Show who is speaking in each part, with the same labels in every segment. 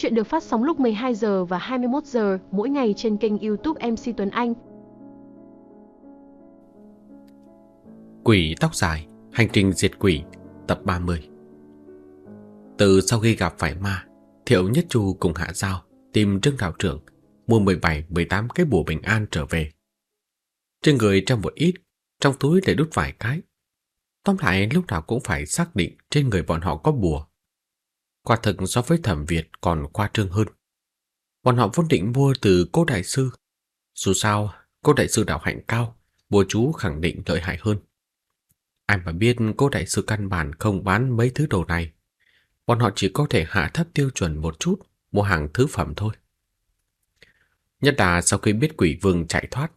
Speaker 1: Chuyện được phát sóng lúc 12 giờ và 21 giờ mỗi ngày trên kênh YouTube MC Tuấn Anh.
Speaker 2: Quỷ tóc dài, hành trình diệt quỷ, tập 30 Từ sau khi gặp phải ma, Thiệu Nhất Chu cùng Hạ Giao tìm Trương Đạo Trưởng mua 17-18 cái bùa bình an trở về. Trên người trong một ít, trong túi để đút vài cái. Tóm lại lúc nào cũng phải xác định trên người bọn họ có bùa. Quả thực so với thẩm Việt còn qua trương hơn. Bọn họ vốn định mua từ cô đại sư. Dù sao, cô đại sư đạo hạnh cao, bùa chú khẳng định lợi hại hơn. Ai mà biết cô đại sư căn bản không bán mấy thứ đồ này. Bọn họ chỉ có thể hạ thấp tiêu chuẩn một chút, mua hàng thứ phẩm thôi. Nhất là sau khi biết quỷ vương chạy thoát,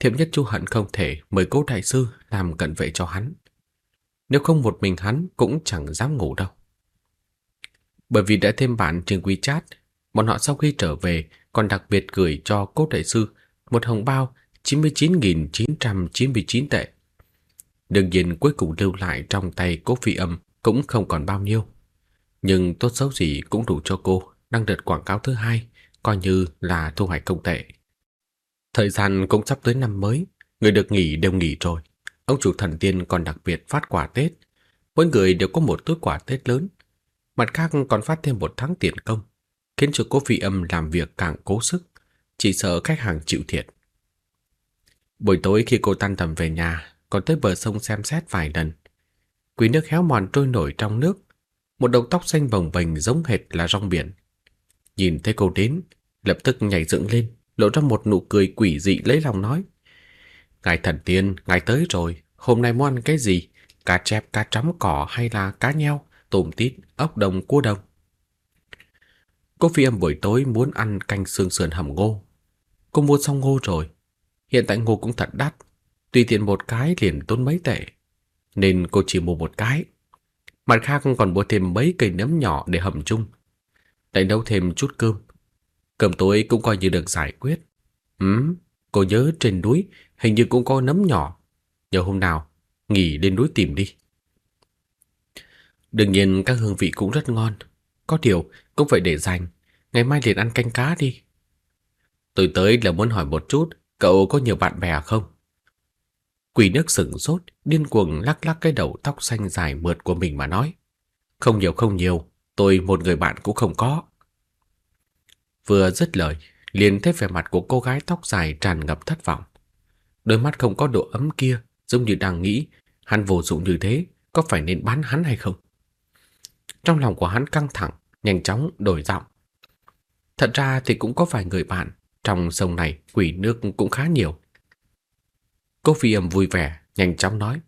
Speaker 2: Thiệp nhất chu hận không thể mời cố đại sư làm cận vệ cho hắn. Nếu không một mình hắn cũng chẳng dám ngủ đâu. Bởi vì đã thêm bạn trên WeChat, bọn họ sau khi trở về còn đặc biệt gửi cho cố đại sư một hồng bao 99.999 tệ. Đương nhiên cuối cùng lưu lại trong tay cố phi âm cũng không còn bao nhiêu. Nhưng tốt xấu gì cũng đủ cho cô đăng đợt quảng cáo thứ hai, coi như là thu hoạch công tệ. Thời gian cũng sắp tới năm mới, người được nghỉ đều nghỉ rồi. Ông chủ thần tiên còn đặc biệt phát quà Tết. Mỗi người đều có một túi quà Tết lớn. Mặt khác còn phát thêm một tháng tiền công, khiến cho cô phi âm làm việc càng cố sức, chỉ sợ khách hàng chịu thiệt. Buổi tối khi cô tan tầm về nhà, còn tới bờ sông xem xét vài lần. Quý nước héo mòn trôi nổi trong nước, một đầu tóc xanh bồng bềnh giống hệt là rong biển. Nhìn thấy cô đến, lập tức nhảy dựng lên, lộ ra một nụ cười quỷ dị lấy lòng nói. Ngài thần tiên, ngài tới rồi, hôm nay muốn ăn cái gì? Cá chép, cá trắm cỏ hay là cá nheo, tôm tít, ốc đồng, cua đồng? Cô phi âm buổi tối muốn ăn canh xương sườn hầm ngô. Cô mua xong ngô rồi. Hiện tại ngô cũng thật đắt. Tùy tiện một cái liền tốn mấy tệ. Nên cô chỉ mua một cái. Mặt khác còn mua thêm mấy cây nấm nhỏ để hầm chung. Lại nấu thêm chút cơm. Cơm tối cũng coi như được giải quyết. Ừm, cô nhớ trên núi hình như cũng có nấm nhỏ. Nhờ hôm nào, nghỉ lên núi tìm đi. Đương nhiên các hương vị cũng rất ngon. Có điều cũng phải để dành. Ngày mai liền ăn canh cá đi. Tôi tới là muốn hỏi một chút, cậu có nhiều bạn bè không? Quỷ nước sừng sốt, điên cuồng lắc lắc cái đầu tóc xanh dài mượt của mình mà nói. Không nhiều không nhiều, tôi một người bạn cũng không có. Vừa dứt lời, liền thấy vẻ mặt của cô gái tóc dài tràn ngập thất vọng. Đôi mắt không có độ ấm kia, giống như đang nghĩ hắn vô dụng như thế, có phải nên bán hắn hay không? Trong lòng của hắn căng thẳng, nhanh chóng đổi giọng. Thật ra thì cũng có vài người bạn, trong sông này quỷ nước cũng khá nhiều. Cô phi âm vui vẻ, nhanh chóng nói.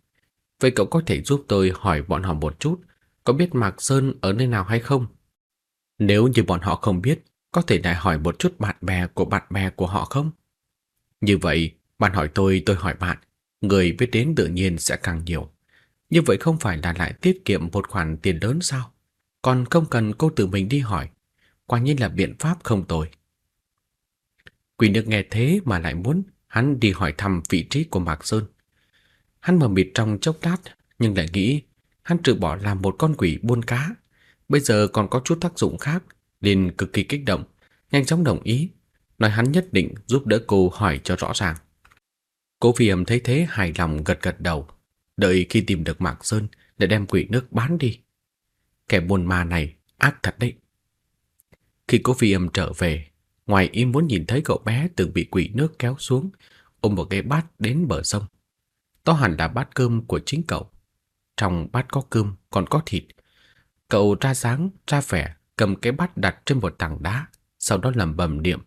Speaker 2: Vậy cậu có thể giúp tôi hỏi bọn họ một chút, có biết Mạc Sơn ở nơi nào hay không? Nếu như bọn họ không biết, có thể lại hỏi một chút bạn bè của bạn bè của họ không? Như vậy, bạn hỏi tôi, tôi hỏi bạn, người biết đến tự nhiên sẽ càng nhiều. Như vậy không phải là lại tiết kiệm một khoản tiền lớn sao? Còn không cần cô tự mình đi hỏi. Quả nhiên là biện pháp không tồi. Quỷ nước nghe thế mà lại muốn hắn đi hỏi thăm vị trí của Mạc Sơn. Hắn mở mịt trong chốc lát, nhưng lại nghĩ hắn trừ bỏ làm một con quỷ buôn cá, bây giờ còn có chút tác dụng khác, nên cực kỳ kích động, nhanh chóng đồng ý, nói hắn nhất định giúp đỡ cô hỏi cho rõ ràng. Cố phi âm thấy thế hài lòng gật gật đầu, đợi khi tìm được Mạc Sơn để đem quỷ nước bán đi. Kẻ buôn ma này ác thật đấy. Khi cố phi âm trở về, ngoài ý muốn nhìn thấy cậu bé từng bị quỷ nước kéo xuống, ôm một cái bát đến bờ sông. Đó hẳn là bát cơm của chính cậu. Trong bát có cơm còn có thịt. Cậu ra dáng, ra vẻ, cầm cái bát đặt trên một tảng đá, sau đó lẩm bẩm niệm.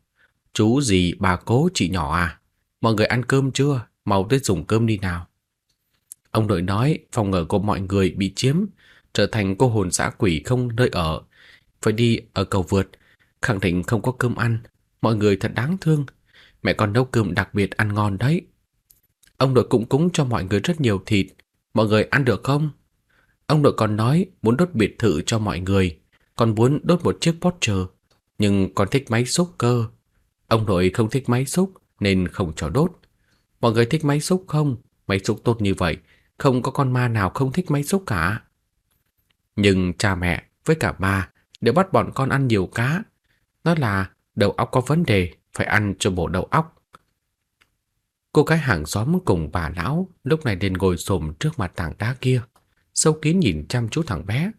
Speaker 2: Chú gì bà cố chị nhỏ à? Mọi người ăn cơm chưa? Mau tới dùng cơm đi nào. Ông nội nói phòng ở của mọi người bị chiếm, trở thành cô hồn xã quỷ không nơi ở. Phải đi ở cầu vượt, khẳng định không có cơm ăn. Mọi người thật đáng thương. Mẹ con nấu cơm đặc biệt ăn ngon đấy. Ông nội cũng cúng cho mọi người rất nhiều thịt. Mọi người ăn được không? Ông nội còn nói muốn đốt biệt thự cho mọi người. Còn muốn đốt một chiếc Porsche. Nhưng con thích máy xúc cơ. Ông nội không thích máy xúc nên không cho đốt. Mọi người thích máy xúc không? Máy xúc tốt như vậy, không có con ma nào không thích máy xúc cả. Nhưng cha mẹ với cả ba đều bắt bọn con ăn nhiều cá, Nó là đầu óc có vấn đề, phải ăn cho bộ đầu óc. Cô gái hàng xóm cùng bà lão lúc này đến ngồi xổm trước mặt tảng đá kia, sâu kín nhìn chăm chú thằng bé,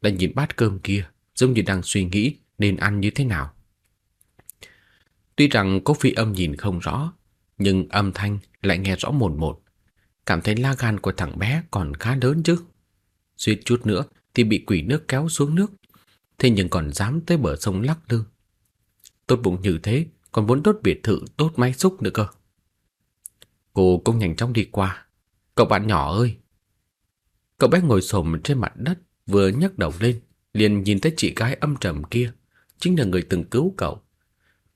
Speaker 2: lại nhìn bát cơm kia, giống như đang suy nghĩ nên ăn như thế nào. Tuy rằng cô phi âm nhìn không rõ, nhưng âm thanh lại nghe rõ một một. Cảm thấy la gan của thằng bé còn khá lớn chứ. Suýt chút nữa thì bị quỷ nước kéo xuống nước, thế nhưng còn dám tới bờ sông lắc lư. Tốt bụng như thế, còn muốn tốt biệt thự tốt máy xúc nữa cơ. Cô cũng nhanh chóng đi qua. Cậu bạn nhỏ ơi! Cậu bé ngồi xổm trên mặt đất, vừa nhấc đầu lên, liền nhìn thấy chị gái âm trầm kia, chính là người từng cứu cậu.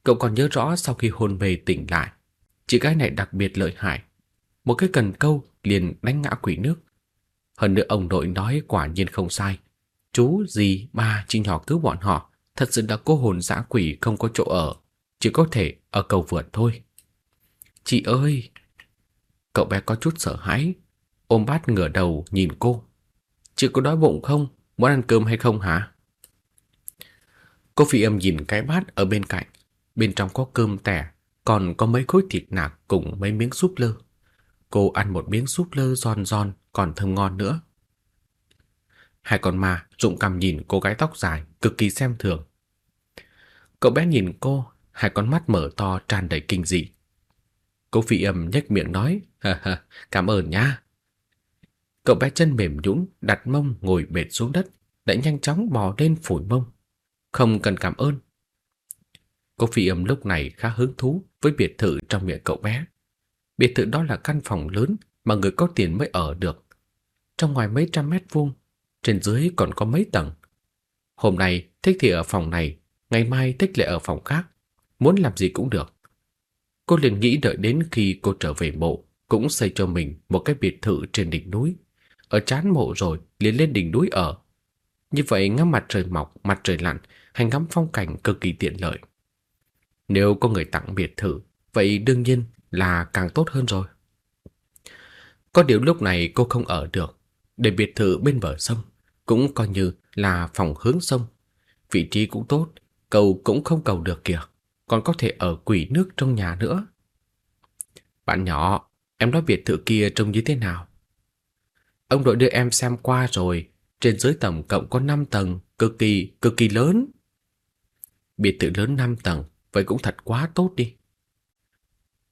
Speaker 2: Cậu còn nhớ rõ sau khi hôn mê tỉnh lại, chị gái này đặc biệt lợi hại. Một cái cần câu liền đánh ngã quỷ nước. Hơn nữa ông nội nói quả nhiên không sai. Chú, dì, ba, chị nhỏ cứu bọn họ, thật sự là cô hồn dã quỷ không có chỗ ở, chỉ có thể ở cầu vượt thôi. Chị ơi! Cậu bé có chút sợ hãi, ôm bát ngửa đầu nhìn cô. Chị có đói bụng không? Muốn ăn cơm hay không hả? Cô phi âm nhìn cái bát ở bên cạnh. Bên trong có cơm tẻ, còn có mấy khối thịt nạc cùng mấy miếng súp lơ. Cô ăn một miếng súp lơ giòn giòn còn thơm ngon nữa. Hai con ma rụng cằm nhìn cô gái tóc dài, cực kỳ xem thường. Cậu bé nhìn cô, hai con mắt mở to tràn đầy kinh dị. Cô phi âm nhếch miệng nói, ha ha, cảm ơn nha. Cậu bé chân mềm nhũn đặt mông ngồi bệt xuống đất, đã nhanh chóng bò lên phủi mông. Không cần cảm ơn. Cô phi âm lúc này khá hứng thú với biệt thự trong miệng cậu bé. Biệt thự đó là căn phòng lớn mà người có tiền mới ở được. Trong ngoài mấy trăm mét vuông, trên dưới còn có mấy tầng. Hôm nay thích thì ở phòng này, ngày mai thích lại ở phòng khác, muốn làm gì cũng được. Cô liền nghĩ đợi đến khi cô trở về mộ, cũng xây cho mình một cái biệt thự trên đỉnh núi. Ở chán mộ rồi, liền lên đỉnh núi ở. Như vậy ngắm mặt trời mọc, mặt trời lặn, hành ngắm phong cảnh cực kỳ tiện lợi. Nếu có người tặng biệt thự, vậy đương nhiên là càng tốt hơn rồi. Có điều lúc này cô không ở được, để biệt thự bên bờ sông, cũng coi như là phòng hướng sông. Vị trí cũng tốt, cầu cũng không cầu được kìa, còn có thể ở quỷ nước trong nhà nữa. Bạn nhỏ, em nói biệt thự kia trông như thế nào? Ông đội đưa em xem qua rồi, trên dưới tổng cộng có 5 tầng, cực kỳ, cực kỳ lớn. Biệt thự lớn 5 tầng, vậy cũng thật quá tốt đi.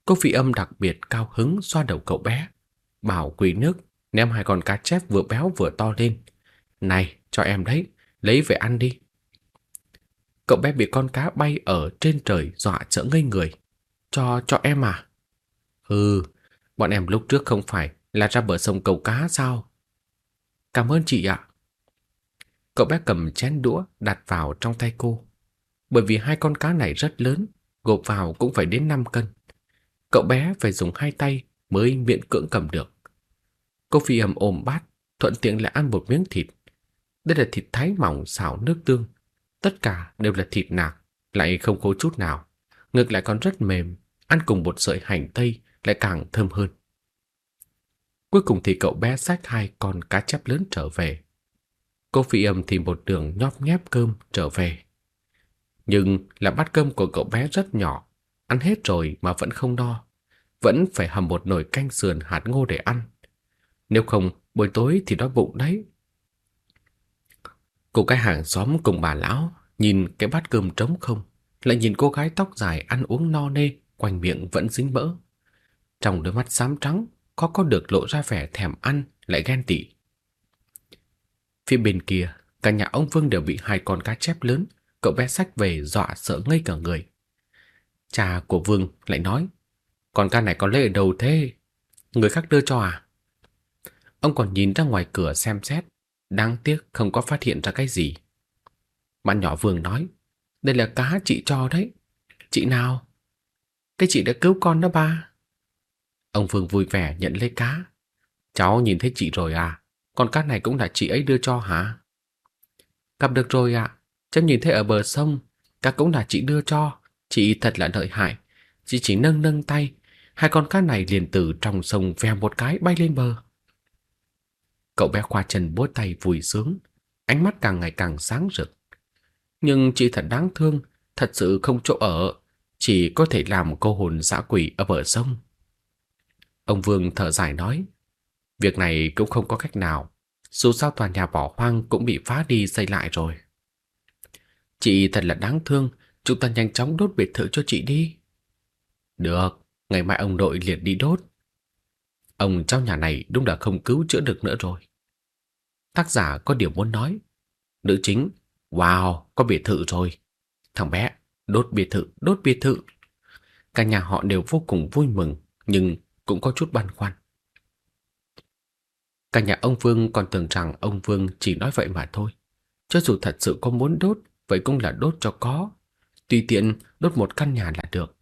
Speaker 2: Cô phi âm đặc biệt cao hứng xoa đầu cậu bé, bảo quỷ nước ném hai con cá chép vừa béo vừa to lên. Này, cho em đấy, lấy về ăn đi. Cậu bé bị con cá bay ở trên trời dọa sợ ngây người. Cho, cho em à? Ừ, bọn em lúc trước không phải là ra bờ sông cầu cá sao? Cảm ơn chị ạ. Cậu bé cầm chén đũa đặt vào trong tay cô. Bởi vì hai con cá này rất lớn, gộp vào cũng phải đến 5 cân. Cậu bé phải dùng hai tay mới miễn cưỡng cầm được. Cô phi âm ôm bát, thuận tiện lại ăn một miếng thịt. Đây là thịt thái mỏng xào nước tương. Tất cả đều là thịt nạc, lại không khô chút nào. Ngược lại còn rất mềm, ăn cùng một sợi hành tây lại càng thơm hơn. Cuối cùng thì cậu bé xách hai con cá chép lớn trở về. Cô phi âm thì một đường nhóp nhép cơm trở về. Nhưng là bát cơm của cậu bé rất nhỏ, ăn hết rồi mà vẫn không no. Vẫn phải hầm một nồi canh sườn hạt ngô để ăn. Nếu không, buổi tối thì đói bụng đấy. Cô cái hàng xóm cùng bà lão nhìn cái bát cơm trống không, lại nhìn cô gái tóc dài ăn uống no nê, quanh miệng vẫn dính mỡ. Trong đôi mắt xám trắng, có có được lộ ra vẻ thèm ăn, lại ghen tị. Phía bên kia, cả nhà ông Vương đều bị hai con cá chép lớn, cậu bé sách về dọa sợ ngây cả người. Cha của Vương lại nói, con cá này có lấy ở đâu thế? Người khác đưa cho à? Ông còn nhìn ra ngoài cửa xem xét, đáng tiếc không có phát hiện ra cái gì. Bạn nhỏ Vương nói, đây là cá chị cho đấy. Chị nào? Cái chị đã cứu con đó ba. Ông Vương vui vẻ nhận lấy cá. Cháu nhìn thấy chị rồi à? Con cá này cũng là chị ấy đưa cho hả? Gặp được rồi ạ. À. Cháu nhìn thấy ở bờ sông, cá cũng là chị đưa cho. Chị thật là lợi hại. Chị chỉ nâng nâng tay, hai con cá này liền từ trong sông vèo một cái bay lên bờ. Cậu bé khoa chân bối tay vui sướng, ánh mắt càng ngày càng sáng rực. Nhưng chị thật đáng thương, thật sự không chỗ ở, chỉ có thể làm cô hồn dã quỷ ở bờ sông. Ông Vương thở dài nói, việc này cũng không có cách nào, dù sao tòa nhà bỏ hoang cũng bị phá đi xây lại rồi. Chị thật là đáng thương, chúng ta nhanh chóng đốt biệt thự cho chị đi. Được, ngày mai ông nội liền đi đốt. Ông cháu nhà này đúng là không cứu chữa được nữa rồi. Tác giả có điều muốn nói. Nữ chính, wow, có biệt thự rồi. Thằng bé, đốt biệt thự, đốt biệt thự. Cả nhà họ đều vô cùng vui mừng, nhưng cũng có chút băn khoăn. Cả nhà ông Vương còn tưởng rằng ông Vương chỉ nói vậy mà thôi. Cho dù thật sự có muốn đốt, vậy cũng là đốt cho có. Tùy tiện đốt một căn nhà là được.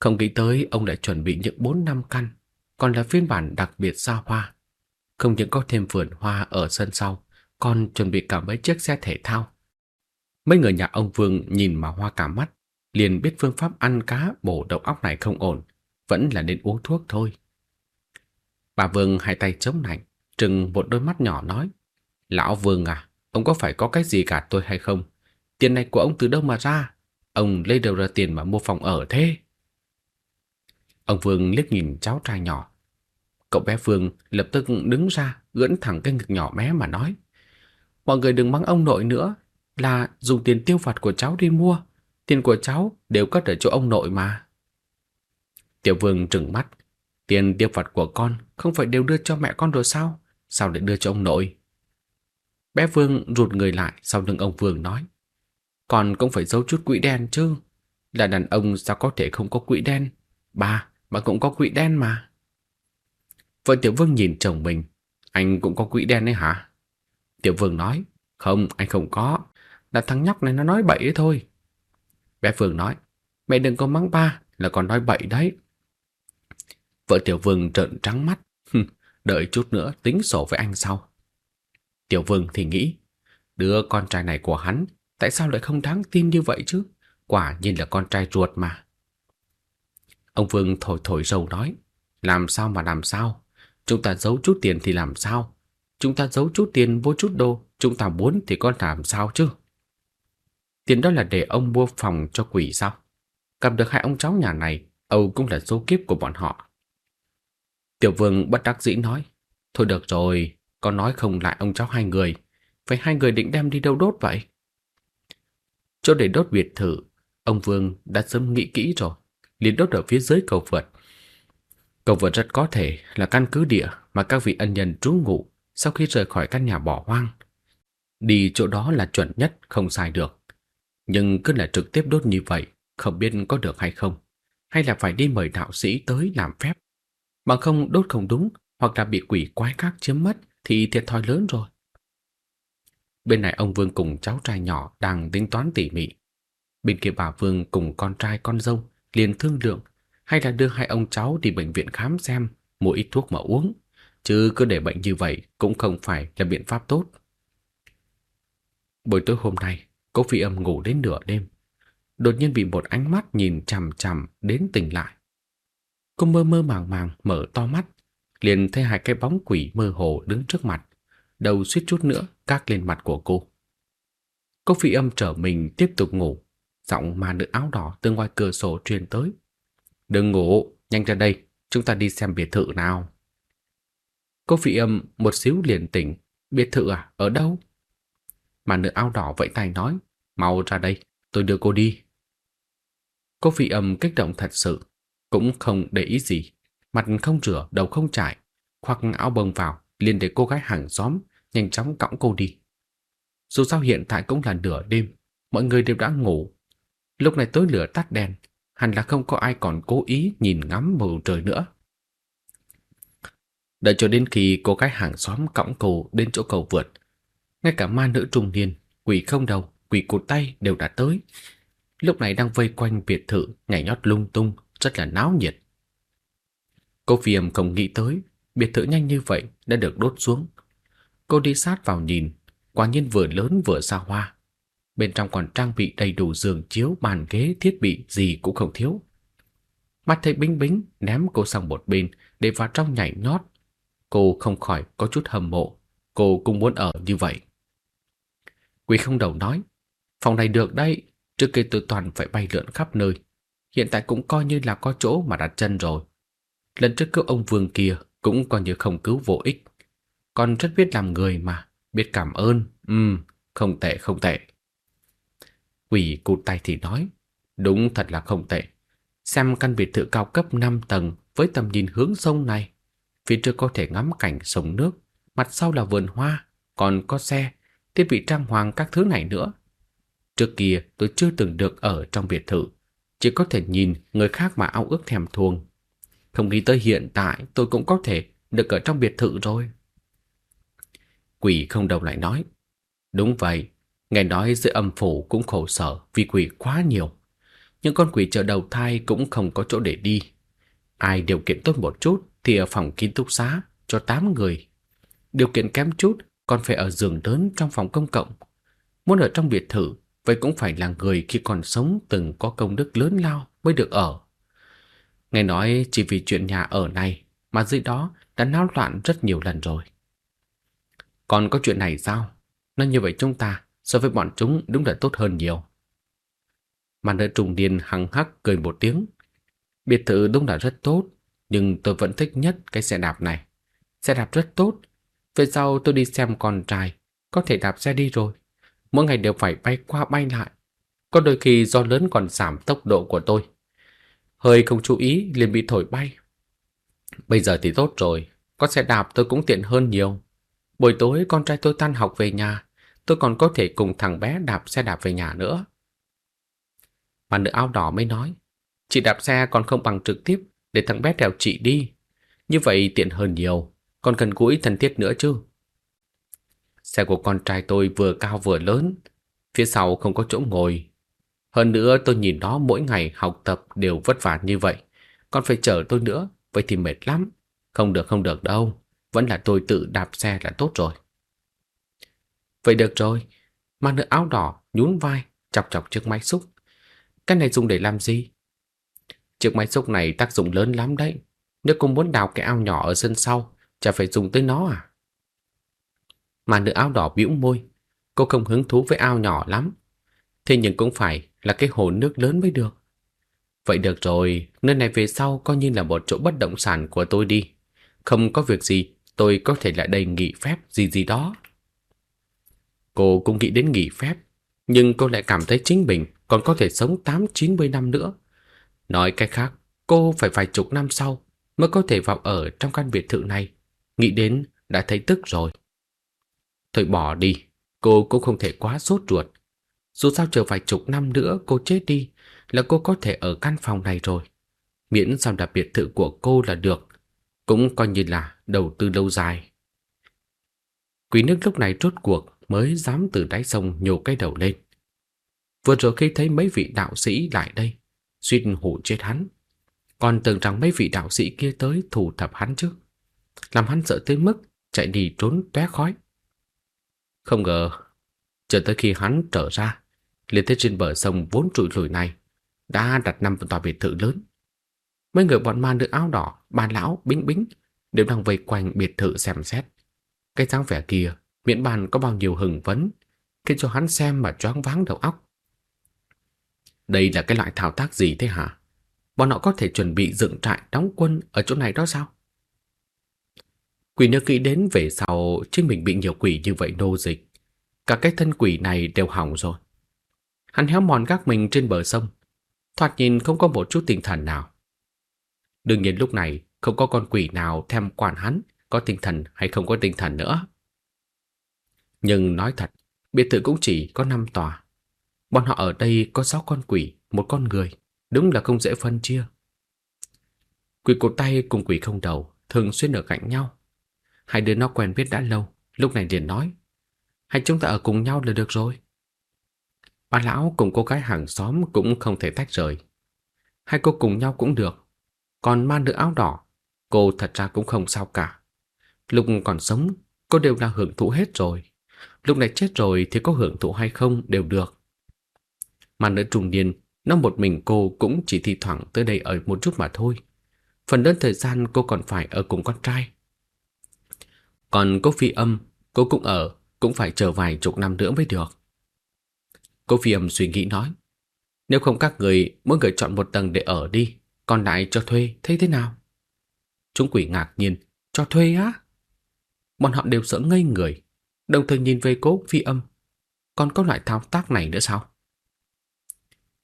Speaker 2: Không nghĩ tới ông đã chuẩn bị những 4 năm căn, còn là phiên bản đặc biệt xa hoa. Không những có thêm vườn hoa ở sân sau, còn chuẩn bị cả mấy chiếc xe thể thao. Mấy người nhà ông Vương nhìn mà hoa cả mắt, liền biết phương pháp ăn cá bổ đầu óc này không ổn, vẫn là nên uống thuốc thôi. Bà Vương hai tay chống nạnh, trừng một đôi mắt nhỏ nói, Lão Vương à, ông có phải có cái gì cả tôi hay không? Tiền này của ông từ đâu mà ra? Ông lấy đâu ra tiền mà mua phòng ở thế? Ông Vương liếc nhìn cháu trai nhỏ. Cậu bé Vương lập tức đứng ra, gỡn thẳng cái ngực nhỏ bé mà nói. Mọi người đừng mắng ông nội nữa, là dùng tiền tiêu vặt của cháu đi mua. Tiền của cháu đều cất ở chỗ ông nội mà. Tiểu Vương trừng mắt. Tiền tiêu vặt của con không phải đều đưa cho mẹ con rồi sao? Sao lại đưa cho ông nội? Bé Vương rụt người lại sau lưng ông Vương nói. Con cũng phải giấu chút quỹ đen chứ. Là đàn ông sao có thể không có quỹ đen? Ba, bà cũng có quỹ đen mà. Vợ Tiểu Vương nhìn chồng mình. Anh cũng có quỹ đen đấy hả? Tiểu Vương nói. Không, anh không có. Là thằng nhóc này nó nói bậy đấy thôi. Bé Phương nói. Mẹ đừng có mắng ba, là còn nói bậy đấy. Vợ Tiểu Vương trợn trắng mắt. Đợi chút nữa tính sổ với anh sau. Tiểu Vương thì nghĩ. Đứa con trai này của hắn Tại sao lại không đáng tin như vậy chứ? Quả nhiên là con trai ruột mà. Ông Vương thổi thổi râu nói, làm sao mà làm sao? Chúng ta giấu chút tiền thì làm sao? Chúng ta giấu chút tiền vô chút đồ, chúng ta muốn thì con làm sao chứ? Tiền đó là để ông mua phòng cho quỷ sao? Gặp được hai ông cháu nhà này, Âu cũng là số kiếp của bọn họ. Tiểu Vương bất đắc dĩ nói, thôi được rồi, con nói không lại ông cháu hai người, vậy hai người định đem đi đâu đốt vậy? Chỗ để đốt biệt thự, ông Vương đã sớm nghĩ kỹ rồi, liền đốt ở phía dưới cầu vượt. Cầu vượt rất có thể là căn cứ địa mà các vị ân nhân trú ngụ sau khi rời khỏi căn nhà bỏ hoang. Đi chỗ đó là chuẩn nhất, không sai được. Nhưng cứ là trực tiếp đốt như vậy, không biết có được hay không. Hay là phải đi mời đạo sĩ tới làm phép. Bằng không đốt không đúng, hoặc là bị quỷ quái khác chiếm mất, thì thiệt thòi lớn rồi. Bên này ông Vương cùng cháu trai nhỏ đang tính toán tỉ mỉ. Bên kia bà Vương cùng con trai con dâu liền thương lượng hay là đưa hai ông cháu đi bệnh viện khám xem, mua ít thuốc mà uống. Chứ cứ để bệnh như vậy cũng không phải là biện pháp tốt. Buổi tối hôm nay, cô phi âm ngủ đến nửa đêm. Đột nhiên bị một ánh mắt nhìn chằm chằm đến tỉnh lại. Cô mơ mơ màng màng mở to mắt, liền thấy hai cái bóng quỷ mơ hồ đứng trước mặt đầu suýt chút nữa các lên mặt của cô. Cô phi âm trở mình tiếp tục ngủ, giọng mà nữ áo đỏ từ ngoài cửa sổ truyền tới. Đừng ngủ, nhanh ra đây, chúng ta đi xem biệt thự nào. Cô phi âm một xíu liền tỉnh, biệt thự à, ở đâu? Mà nữ áo đỏ vẫy tay nói, mau ra đây, tôi đưa cô đi. Cô phi âm kích động thật sự, cũng không để ý gì, mặt không rửa, đầu không chải, khoác áo bông vào, liền để cô gái hàng xóm nhanh chóng cõng cô đi. Dù sao hiện tại cũng là nửa đêm, mọi người đều đã ngủ. Lúc này tối lửa tắt đèn, hẳn là không có ai còn cố ý nhìn ngắm bầu trời nữa. Đợi cho đến khi cô gái hàng xóm cõng cầu đến chỗ cầu vượt, ngay cả ma nữ trung niên, quỷ không đầu, quỷ cụt tay đều đã tới. Lúc này đang vây quanh biệt thự nhảy nhót lung tung, rất là náo nhiệt. Cô phiềm không nghĩ tới, biệt thự nhanh như vậy đã được đốt xuống, Cô đi sát vào nhìn, quả nhiên vừa lớn vừa xa hoa. Bên trong còn trang bị đầy đủ giường chiếu, bàn ghế, thiết bị gì cũng không thiếu. Mắt thấy Bính Bính ném cô sang một bên để vào trong nhảy nhót. Cô không khỏi có chút hâm mộ. Cô cũng muốn ở như vậy. Quỷ không đầu nói, phòng này được đây, Trước kia tôi toàn phải bay lượn khắp nơi, hiện tại cũng coi như là có chỗ mà đặt chân rồi. Lần trước cứu ông Vương kia cũng coi như không cứu vô ích. Con rất biết làm người mà, biết cảm ơn, ừm, không tệ không tệ. Quỷ cụt tay thì nói, đúng thật là không tệ. Xem căn biệt thự cao cấp 5 tầng với tầm nhìn hướng sông này, phía trước có thể ngắm cảnh sông nước, mặt sau là vườn hoa, còn có xe, thiết bị trang hoàng các thứ này nữa. Trước kia tôi chưa từng được ở trong biệt thự, chỉ có thể nhìn người khác mà ao ước thèm thuồng. Không nghĩ tới hiện tại tôi cũng có thể được ở trong biệt thự rồi. Quỷ không đầu lại nói, đúng vậy, nghe nói dưới âm phủ cũng khổ sở vì quỷ quá nhiều. Những con quỷ chờ đầu thai cũng không có chỗ để đi. Ai điều kiện tốt một chút thì ở phòng ký túc xá cho 8 người. Điều kiện kém chút còn phải ở giường lớn trong phòng công cộng. Muốn ở trong biệt thự, vậy cũng phải là người khi còn sống từng có công đức lớn lao mới được ở. Nghe nói chỉ vì chuyện nhà ở này mà dưới đó đã náo loạn rất nhiều lần rồi. Còn có chuyện này sao? Nói như vậy chúng ta so với bọn chúng đúng là tốt hơn nhiều. Mà nữ trùng điên hằng hắc cười một tiếng. Biệt thự đúng là rất tốt, nhưng tôi vẫn thích nhất cái xe đạp này. Xe đạp rất tốt. Về sau tôi đi xem con trai, có thể đạp xe đi rồi. Mỗi ngày đều phải bay qua bay lại. Có đôi khi do lớn còn giảm tốc độ của tôi. Hơi không chú ý liền bị thổi bay. Bây giờ thì tốt rồi, có xe đạp tôi cũng tiện hơn nhiều. Buổi tối con trai tôi tan học về nhà, tôi còn có thể cùng thằng bé đạp xe đạp về nhà nữa. Mà nữ áo đỏ mới nói, chị đạp xe còn không bằng trực tiếp để thằng bé đèo chị đi. Như vậy tiện hơn nhiều, còn cần gũi thân thiết nữa chứ. Xe của con trai tôi vừa cao vừa lớn, phía sau không có chỗ ngồi. Hơn nữa tôi nhìn nó mỗi ngày học tập đều vất vả như vậy, còn phải chở tôi nữa, vậy thì mệt lắm. Không được không được đâu, vẫn là tôi tự đạp xe là tốt rồi. Vậy được rồi, mà nữ áo đỏ nhún vai, chọc chọc chiếc máy xúc. Cái này dùng để làm gì? Chiếc máy xúc này tác dụng lớn lắm đấy. Nếu cô muốn đào cái ao nhỏ ở sân sau, chả phải dùng tới nó à? Mà nữ áo đỏ bĩu môi, cô không hứng thú với ao nhỏ lắm. Thế nhưng cũng phải là cái hồ nước lớn mới được. Vậy được rồi, nơi này về sau coi như là một chỗ bất động sản của tôi đi. Không có việc gì, tôi có thể lại đây nghỉ phép gì gì đó. Cô cũng nghĩ đến nghỉ phép, nhưng cô lại cảm thấy chính mình còn có thể sống 8-90 năm nữa. Nói cách khác, cô phải vài chục năm sau mới có thể vào ở trong căn biệt thự này. Nghĩ đến đã thấy tức rồi. Thôi bỏ đi, cô cũng không thể quá sốt ruột. Dù sao chờ vài chục năm nữa cô chết đi là cô có thể ở căn phòng này rồi. Miễn sao đặc biệt thự của cô là được, cũng coi như là đầu tư lâu dài. Quý nước lúc này rốt cuộc mới dám từ đáy sông nhổ cái đầu lên. Vừa rồi khi thấy mấy vị đạo sĩ lại đây, suýt hủ chết hắn. Còn tưởng rằng mấy vị đạo sĩ kia tới thủ thập hắn chứ. Làm hắn sợ tới mức chạy đi trốn tóe khói. Không ngờ, chờ tới khi hắn trở ra, liền thấy trên bờ sông vốn trụi lùi này đã đặt năm tòa biệt thự lớn. Mấy người bọn ma nữ áo đỏ, bà lão, bính bính đều đang vây quanh biệt thự xem xét. Cái dáng vẻ kia, miễn bàn có bao nhiêu hừng vấn, khiến cho hắn xem mà choáng váng đầu óc. Đây là cái loại thao tác gì thế hả? Bọn họ có thể chuẩn bị dựng trại đóng quân ở chỗ này đó sao? Quỷ nhớ kỹ đến về sau chính mình bị nhiều quỷ như vậy nô dịch. Cả cái thân quỷ này đều hỏng rồi. Hắn héo mòn gác mình trên bờ sông. Thoạt nhìn không có một chút tinh thần nào. Đương nhiên lúc này không có con quỷ nào thèm quản hắn có tinh thần hay không có tinh thần nữa. Nhưng nói thật, biệt thự cũng chỉ có 5 tòa. Bọn họ ở đây có 6 con quỷ, một con người, đúng là không dễ phân chia. Quỷ cột tay cùng quỷ không đầu thường xuyên ở cạnh nhau. Hai đứa nó quen biết đã lâu, lúc này liền nói. Hay chúng ta ở cùng nhau là được rồi. Bà lão cùng cô gái hàng xóm cũng không thể tách rời. Hai cô cùng nhau cũng được. Còn ma nữ áo đỏ, cô thật ra cũng không sao cả. Lúc còn sống, cô đều là hưởng thụ hết rồi. Lúc này chết rồi thì có hưởng thụ hay không đều được. Mà nữ trùng niên, nó một mình cô cũng chỉ thi thoảng tới đây ở một chút mà thôi. Phần lớn thời gian cô còn phải ở cùng con trai. Còn cô phi âm, cô cũng ở, cũng phải chờ vài chục năm nữa mới được. Cô phi âm suy nghĩ nói, Nếu không các người mỗi người chọn một tầng để ở đi, còn lại cho thuê, thấy thế nào? Chúng quỷ ngạc nhiên, cho thuê á? Bọn họ đều sợ ngây người, đồng thời nhìn về cố phi âm. Còn có loại thao tác này nữa sao?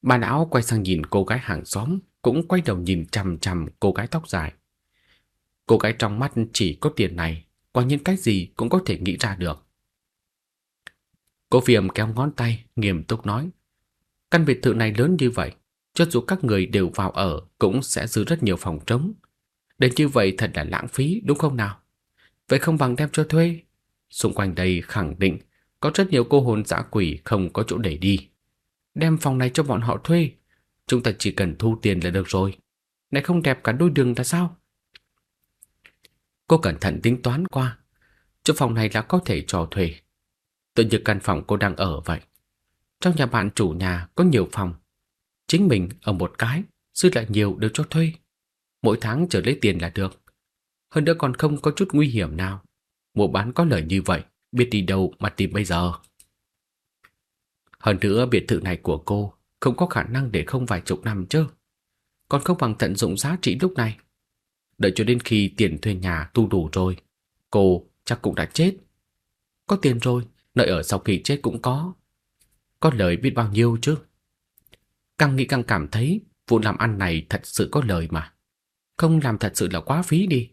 Speaker 2: Bà não quay sang nhìn cô gái hàng xóm, cũng quay đầu nhìn chằm chằm cô gái tóc dài. Cô gái trong mắt chỉ có tiền này, quả nhiên cái gì cũng có thể nghĩ ra được. Cô phi âm kéo ngón tay, nghiêm túc nói. Căn biệt thự này lớn như vậy, cho dù các người đều vào ở cũng sẽ giữ rất nhiều phòng trống. Đến như vậy thật là lãng phí đúng không nào? Vậy không bằng đem cho thuê. Xung quanh đây khẳng định có rất nhiều cô hồn dã quỷ không có chỗ để đi. Đem phòng này cho bọn họ thuê. Chúng ta chỉ cần thu tiền là được rồi. Này không đẹp cả đôi đường là sao? Cô cẩn thận tính toán qua. Chỗ phòng này là có thể cho thuê. Tự như căn phòng cô đang ở vậy. Trong nhà bạn chủ nhà có nhiều phòng. Chính mình ở một cái, dư lại nhiều đều cho thuê. Mỗi tháng trở lấy tiền là được. Hơn nữa còn không có chút nguy hiểm nào. Mua bán có lời như vậy, biết đi đâu mà tìm bây giờ. Hơn nữa biệt thự này của cô không có khả năng để không vài chục năm chứ. Còn không bằng tận dụng giá trị lúc này. Đợi cho đến khi tiền thuê nhà tu đủ rồi, cô chắc cũng đã chết. Có tiền rồi, nơi ở sau khi chết cũng có. Có lời biết bao nhiêu chứ. Càng nghĩ càng cảm thấy vụ làm ăn này thật sự có lời mà. Không làm thật sự là quá phí đi.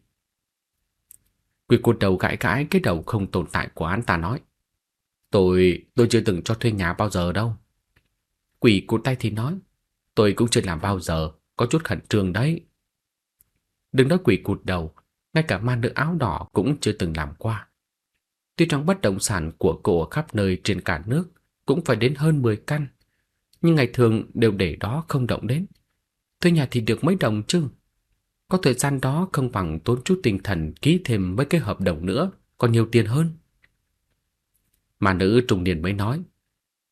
Speaker 2: Quỷ cụt đầu gãi gãi cái đầu không tồn tại của hắn ta nói. Tôi, tôi chưa từng cho thuê nhà bao giờ đâu. Quỷ cụt tay thì nói. Tôi cũng chưa làm bao giờ, có chút khẩn trương đấy. Đừng nói quỷ cụt đầu, ngay cả man nữ áo đỏ cũng chưa từng làm qua. Tuy trong bất động sản của cô ở khắp nơi trên cả nước cũng phải đến hơn 10 căn, nhưng ngày thường đều để đó không động đến. Thuê nhà thì được mấy đồng chứ. Có thời gian đó không bằng tốn chút tinh thần ký thêm mấy cái hợp đồng nữa, còn nhiều tiền hơn. Mà nữ trung niên mới nói,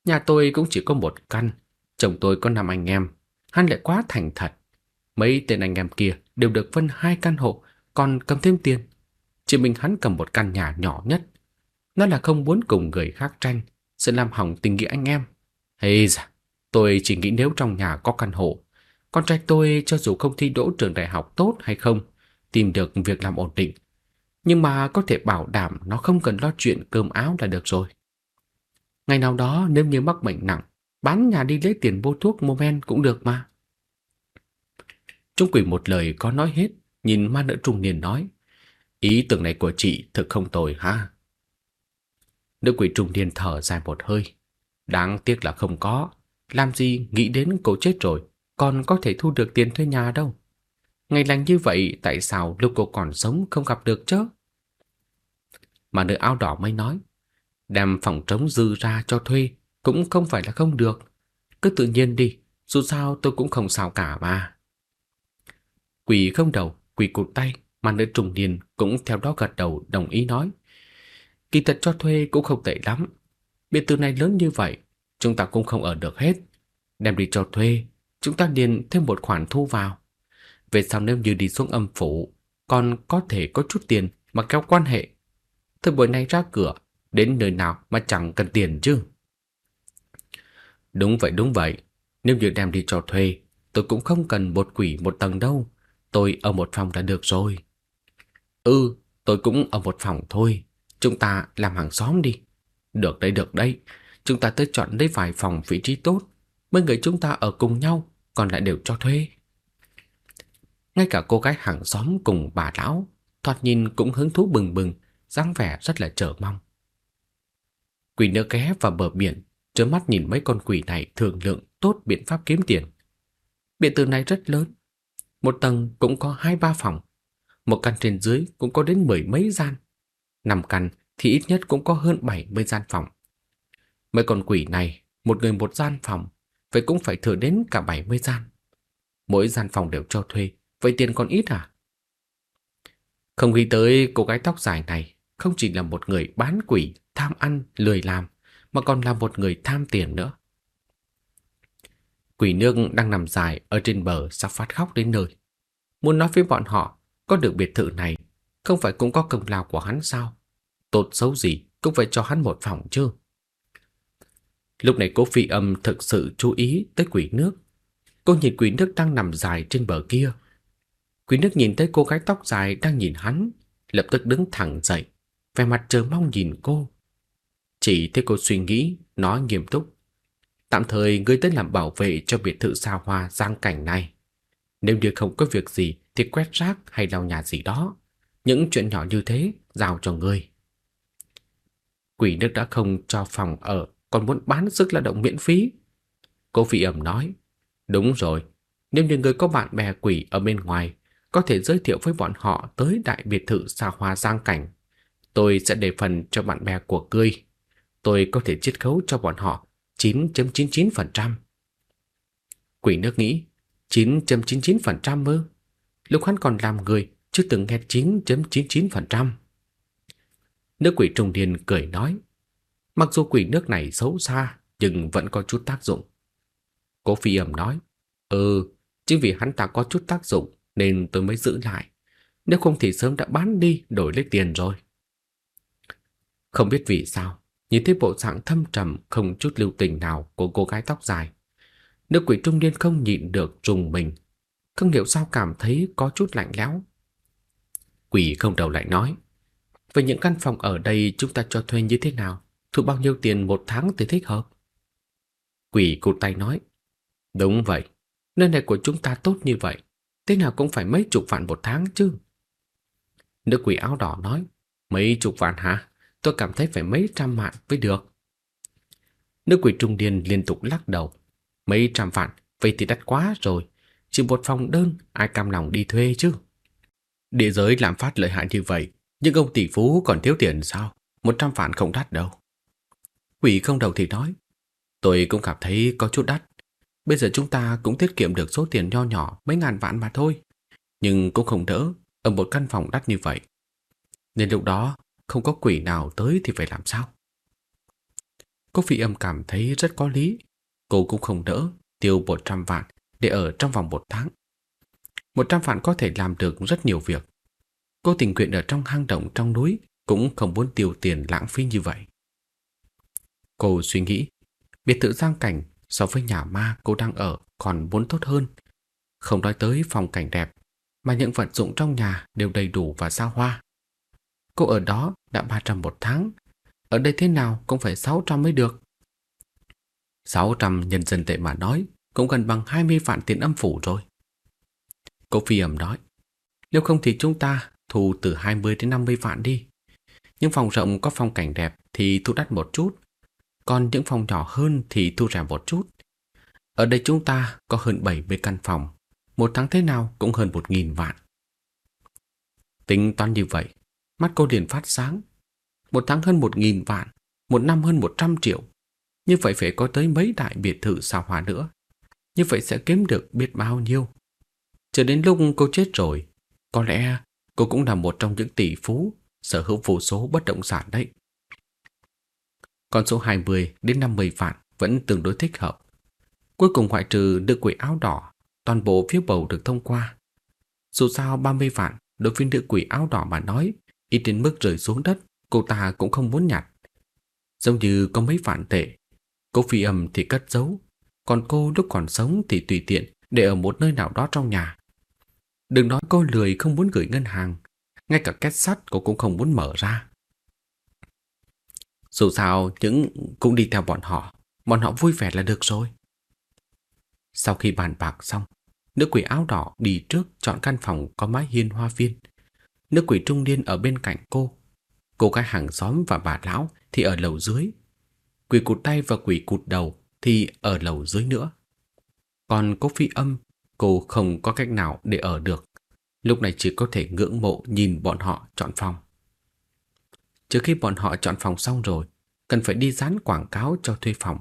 Speaker 2: nhà tôi cũng chỉ có một căn, chồng tôi có năm anh em, hắn lại quá thành thật. Mấy tên anh em kia đều được phân hai căn hộ, còn cầm thêm tiền. Chỉ mình hắn cầm một căn nhà nhỏ nhất. Nó là không muốn cùng người khác tranh, sẽ làm hỏng tình nghĩa anh em. Hay da, tôi chỉ nghĩ nếu trong nhà có căn hộ, con trai tôi cho dù không thi đỗ trường đại học tốt hay không, tìm được việc làm ổn định, nhưng mà có thể bảo đảm nó không cần lo chuyện cơm áo là được rồi. Ngày nào đó nếu như mắc bệnh nặng, bán nhà đi lấy tiền mua thuốc mua men cũng được mà. Trung quỷ một lời có nói hết, nhìn ma nữ trung niên nói. Ý tưởng này của chị thực không tồi ha. Nữ quỷ trung niên thở dài một hơi. Đáng tiếc là không có. Làm gì nghĩ đến cô chết rồi, còn có thể thu được tiền thuê nhà đâu. Ngày lành như vậy tại sao lúc cô còn sống không gặp được chứ? Mà nữ áo đỏ mới nói, đem phòng trống dư ra cho thuê cũng không phải là không được. Cứ tự nhiên đi, dù sao tôi cũng không sao cả mà. Quỷ không đầu, quỷ cụt tay, mà nữ trùng niên cũng theo đó gật đầu đồng ý nói. Kỳ thật cho thuê cũng không tệ lắm. Biệt thự này lớn như vậy, chúng ta cũng không ở được hết. Đem đi cho thuê, chúng ta điền thêm một khoản thu vào. Về sau nếu như đi xuống âm phủ, còn có thể có chút tiền mà kéo quan hệ. Thời buổi này ra cửa, đến nơi nào mà chẳng cần tiền chứ. Đúng vậy, đúng vậy. Nếu như đem đi cho thuê, tôi cũng không cần một quỷ một tầng đâu. Tôi ở một phòng đã được rồi. Ừ, tôi cũng ở một phòng thôi. Chúng ta làm hàng xóm đi. Được đấy, được đấy. Chúng ta tới chọn lấy vài phòng vị trí tốt. Mấy người chúng ta ở cùng nhau, còn lại đều cho thuê. Ngay cả cô gái hàng xóm cùng bà lão, thoạt nhìn cũng hứng thú bừng bừng, dáng vẻ rất là chờ mong. Quỷ nữ ghé vào bờ biển, trơ mắt nhìn mấy con quỷ này thường lượng tốt biện pháp kiếm tiền. Biệt thự này rất lớn, một tầng cũng có hai ba phòng, một căn trên dưới cũng có đến mười mấy gian. Năm căn thì ít nhất cũng có hơn bảy mươi gian phòng. Mấy con quỷ này, một người một gian phòng, vậy cũng phải thử đến cả bảy mươi gian. Mỗi gian phòng đều cho thuê, vậy tiền còn ít à? Không nghĩ tới cô gái tóc dài này không chỉ là một người bán quỷ, tham ăn, lười làm, mà còn là một người tham tiền nữa. Quỷ nương đang nằm dài ở trên bờ sắp phát khóc đến nơi. Muốn nói với bọn họ, có được biệt thự này, không phải cũng có công lao của hắn sao? Tốt xấu gì cũng phải cho hắn một phòng chứ. Lúc này cô phi âm thực sự chú ý tới quỷ nước. Cô nhìn quỷ nước đang nằm dài trên bờ kia. Quỷ nước nhìn thấy cô gái tóc dài đang nhìn hắn, lập tức đứng thẳng dậy, vẻ mặt chờ mong nhìn cô. Chỉ thấy cô suy nghĩ, nói nghiêm túc. Tạm thời ngươi tới làm bảo vệ cho biệt thự xa hoa giang cảnh này. Nếu như không có việc gì thì quét rác hay lau nhà gì đó. Những chuyện nhỏ như thế giao cho ngươi. Quỷ nước đã không cho phòng ở, còn muốn bán sức lao động miễn phí. Cô phi ẩm nói, đúng rồi, nếu như người có bạn bè quỷ ở bên ngoài, có thể giới thiệu với bọn họ tới đại biệt thự xa hoa giang cảnh. Tôi sẽ để phần cho bạn bè của cươi. Tôi có thể chiết khấu cho bọn họ 9.99%. Quỷ nước nghĩ, 9.99% ư? Lúc hắn còn làm người, chưa từng nghe 9.99%. Nước quỷ trung điền cười nói, mặc dù quỷ nước này xấu xa, nhưng vẫn có chút tác dụng. Cố phi ẩm nói, ừ, chính vì hắn ta có chút tác dụng nên tôi mới giữ lại. Nếu không thì sớm đã bán đi đổi lấy tiền rồi. Không biết vì sao, nhìn thấy bộ dạng thâm trầm không chút lưu tình nào của cô gái tóc dài. Nữ quỷ trung niên không nhịn được trùng mình, không hiểu sao cảm thấy có chút lạnh lẽo. Quỷ không đầu lại nói, về những căn phòng ở đây chúng ta cho thuê như thế nào? Thu bao nhiêu tiền một tháng thì thích hợp? Quỷ cụt tay nói, đúng vậy, nơi này của chúng ta tốt như vậy, thế nào cũng phải mấy chục vạn một tháng chứ. Nữ quỷ áo đỏ nói, mấy chục vạn hả? Tôi cảm thấy phải mấy trăm vạn mới được. Nữ quỷ trung điên liên tục lắc đầu, mấy trăm vạn, vậy thì đắt quá rồi, chỉ một phòng đơn ai cam lòng đi thuê chứ. Địa giới làm phát lợi hại như vậy, nhưng ông tỷ phú còn thiếu tiền sao? Một trăm vạn không đắt đâu. Quỷ không đầu thì nói, tôi cũng cảm thấy có chút đắt. Bây giờ chúng ta cũng tiết kiệm được số tiền nho nhỏ mấy ngàn vạn mà thôi. Nhưng cũng không đỡ ở một căn phòng đắt như vậy. Nên lúc đó không có quỷ nào tới thì phải làm sao? Cô phi âm cảm thấy rất có lý. Cô cũng không đỡ tiêu 100 vạn để ở trong vòng một tháng. 100 vạn có thể làm được rất nhiều việc. Cô tình nguyện ở trong hang động trong núi cũng không muốn tiêu tiền lãng phí như vậy. Cô suy nghĩ, biệt thự giang cảnh so với nhà ma cô đang ở còn muốn tốt hơn. Không nói tới phòng cảnh đẹp, mà những vật dụng trong nhà đều đầy đủ và xa hoa. Cô ở đó đã 300 một tháng, ở đây thế nào cũng phải 600 mới được. 600 nhân dân tệ mà nói cũng gần bằng 20 vạn tiền âm phủ rồi. Cô phi ẩm nói, nếu không thì chúng ta thu từ 20 đến 50 vạn đi. nhưng phòng rộng có phong cảnh đẹp thì thu đắt một chút, còn những phòng nhỏ hơn thì thu rẻ một chút. Ở đây chúng ta có hơn 70 căn phòng, một tháng thế nào cũng hơn 1.000 vạn. Tính toán như vậy, mắt cô liền phát sáng. Một tháng hơn 1.000 vạn, một năm hơn 100 triệu. Như vậy phải có tới mấy đại biệt thự sao hòa nữa. Như vậy sẽ kiếm được biết bao nhiêu. Chờ đến lúc cô chết rồi, có lẽ cô cũng là một trong những tỷ phú sở hữu vô số bất động sản đấy. Con số 20 đến 50 vạn vẫn tương đối thích hợp. Cuối cùng ngoại trừ nữ quỷ áo đỏ, toàn bộ phiếu bầu được thông qua. Dù sao 30 vạn đối với nữ quỷ áo đỏ mà nói, ít đến mức rơi xuống đất, cô ta cũng không muốn nhặt. Giống như có mấy vạn tệ, cô phi âm thì cất giấu, còn cô lúc còn sống thì tùy tiện để ở một nơi nào đó trong nhà. Đừng nói cô lười không muốn gửi ngân hàng, ngay cả két sắt cô cũng không muốn mở ra. Dù sao những cũng đi theo bọn họ, bọn họ vui vẻ là được rồi. Sau khi bàn bạc xong, nữ quỷ áo đỏ đi trước chọn căn phòng có mái hiên hoa viên. Nữ quỷ trung niên ở bên cạnh cô. Cô gái hàng xóm và bà lão thì ở lầu dưới. Quỷ cụt tay và quỷ cụt đầu thì ở lầu dưới nữa. Còn cô phi âm, cô không có cách nào để ở được. Lúc này chỉ có thể ngưỡng mộ nhìn bọn họ chọn phòng. Trước khi bọn họ chọn phòng xong rồi, cần phải đi dán quảng cáo cho thuê phòng.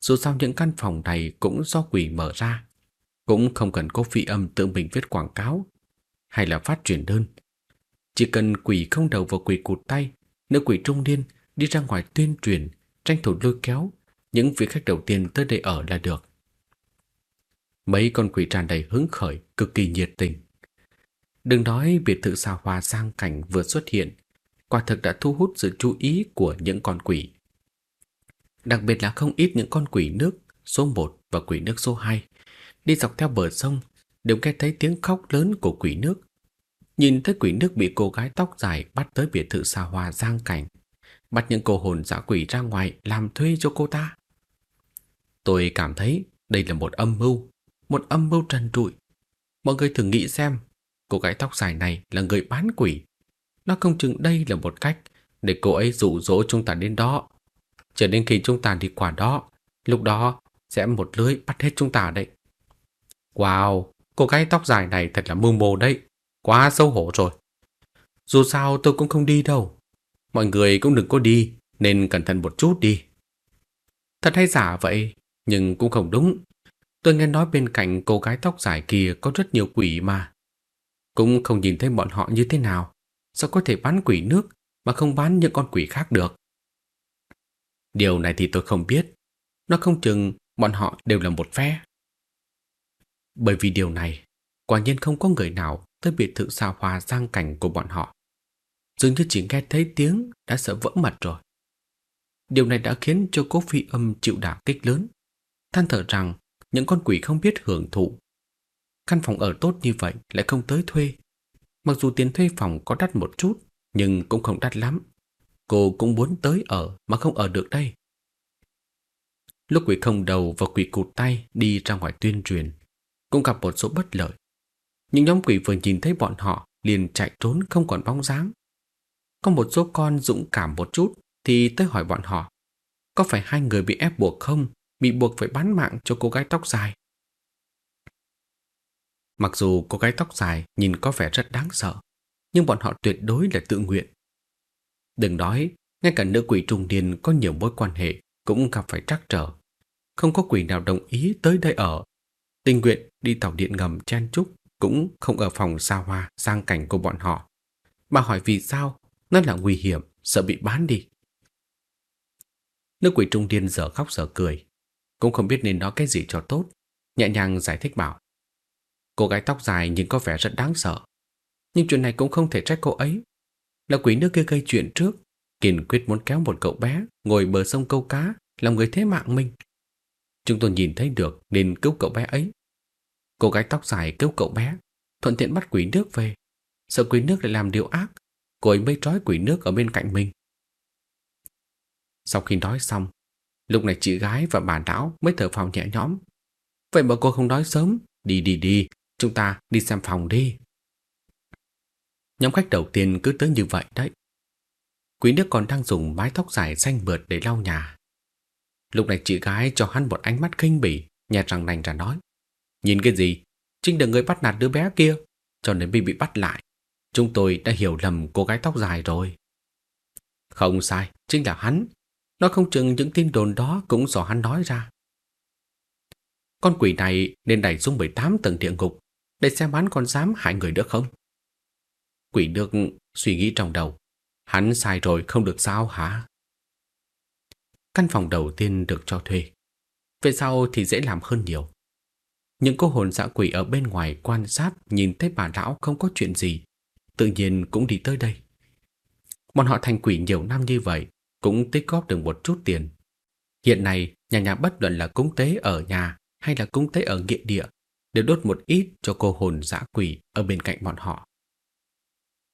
Speaker 2: Dù sao những căn phòng này cũng do quỷ mở ra, cũng không cần có phi âm tự mình viết quảng cáo hay là phát truyền đơn. Chỉ cần quỷ không đầu vào quỷ cụt tay, nữ quỷ trung niên đi ra ngoài tuyên truyền, tranh thủ lôi kéo những vị khách đầu tiên tới đây ở là được. Mấy con quỷ tràn đầy hứng khởi, cực kỳ nhiệt tình. Đừng nói biệt thự xa hoa sang cảnh vừa xuất hiện quả thực đã thu hút sự chú ý của những con quỷ. Đặc biệt là không ít những con quỷ nước số 1 và quỷ nước số 2 đi dọc theo bờ sông đều nghe thấy tiếng khóc lớn của quỷ nước. Nhìn thấy quỷ nước bị cô gái tóc dài bắt tới biệt thự xa hoa giang cảnh, bắt những cô hồn dã quỷ ra ngoài làm thuê cho cô ta. Tôi cảm thấy đây là một âm mưu, một âm mưu trần trụi. Mọi người thử nghĩ xem, cô gái tóc dài này là người bán quỷ. Nó không chừng đây là một cách để cô ấy dụ dỗ chúng ta đến đó. Chờ đến khi chúng ta đi qua đó, lúc đó sẽ một lưới bắt hết chúng ta đấy. Wow, cô gái tóc dài này thật là mưu mô đấy. Quá xấu hổ rồi. Dù sao tôi cũng không đi đâu. Mọi người cũng đừng có đi, nên cẩn thận một chút đi. Thật hay giả vậy, nhưng cũng không đúng. Tôi nghe nói bên cạnh cô gái tóc dài kia có rất nhiều quỷ mà. Cũng không nhìn thấy bọn họ như thế nào. Sao có thể bán quỷ nước mà không bán những con quỷ khác được? Điều này thì tôi không biết. Nó không chừng bọn họ đều là một phe. Bởi vì điều này, quả nhiên không có người nào tới biệt thự xa hoa sang cảnh của bọn họ. Dường như chỉ nghe thấy tiếng đã sợ vỡ mặt rồi. Điều này đã khiến cho cố phi âm chịu đả kích lớn. Than thở rằng những con quỷ không biết hưởng thụ. Căn phòng ở tốt như vậy lại không tới thuê. Mặc dù tiền thuê phòng có đắt một chút, nhưng cũng không đắt lắm. Cô cũng muốn tới ở mà không ở được đây. Lúc quỷ không đầu và quỷ cụt tay đi ra ngoài tuyên truyền, cũng gặp một số bất lợi. Những nhóm quỷ vừa nhìn thấy bọn họ liền chạy trốn không còn bóng dáng. Có một số con dũng cảm một chút thì tới hỏi bọn họ có phải hai người bị ép buộc không, bị buộc phải bán mạng cho cô gái tóc dài. Mặc dù cô gái tóc dài nhìn có vẻ rất đáng sợ, nhưng bọn họ tuyệt đối là tự nguyện. Đừng nói, ngay cả nữ quỷ trung niên có nhiều mối quan hệ cũng gặp phải trắc trở. Không có quỷ nào đồng ý tới đây ở. Tình nguyện đi tàu điện ngầm chen chúc cũng không ở phòng xa hoa sang cảnh của bọn họ. Mà hỏi vì sao? Nó là nguy hiểm, sợ bị bán đi. Nữ quỷ trung niên giờ khóc giờ cười. Cũng không biết nên nói cái gì cho tốt. Nhẹ nhàng giải thích bảo. Cô gái tóc dài nhìn có vẻ rất đáng sợ. Nhưng chuyện này cũng không thể trách cô ấy. Là quỷ nước kia gây chuyện trước. Kiên quyết muốn kéo một cậu bé ngồi bờ sông câu cá làm người thế mạng mình. Chúng tôi nhìn thấy được nên cứu cậu bé ấy. Cô gái tóc dài cứu cậu bé, thuận tiện bắt quỷ nước về. Sợ quỷ nước lại làm điều ác, cô ấy mới trói quỷ nước ở bên cạnh mình. Sau khi nói xong, lúc này chị gái và bà lão mới thở phào nhẹ nhõm. Vậy mà cô không nói sớm, đi đi đi, chúng ta đi xem phòng đi. Nhóm khách đầu tiên cứ tới như vậy đấy. Quý nước còn đang dùng mái tóc dài xanh mượt để lau nhà. Lúc này chị gái cho hắn một ánh mắt khinh bỉ, nhạt răng nành ra nói. Nhìn cái gì? chính là người bắt nạt đứa bé kia, cho nên bị bị bắt lại. Chúng tôi đã hiểu lầm cô gái tóc dài rồi. Không sai, chính là hắn. Nó không chừng những tin đồn đó cũng do hắn nói ra. Con quỷ này nên đẩy xuống 18 tầng địa ngục để xem hắn còn dám hại người nữa không. Quỷ được suy nghĩ trong đầu. Hắn sai rồi không được sao hả? Căn phòng đầu tiên được cho thuê. Về sau thì dễ làm hơn nhiều. Những cô hồn dã quỷ ở bên ngoài quan sát nhìn thấy bà lão không có chuyện gì, tự nhiên cũng đi tới đây. Bọn họ thành quỷ nhiều năm như vậy, cũng tích góp được một chút tiền. Hiện nay, nhà nhà bất luận là cúng tế ở nhà hay là cúng tế ở nghĩa địa, đều đốt một ít cho cô hồn dã quỷ ở bên cạnh bọn họ.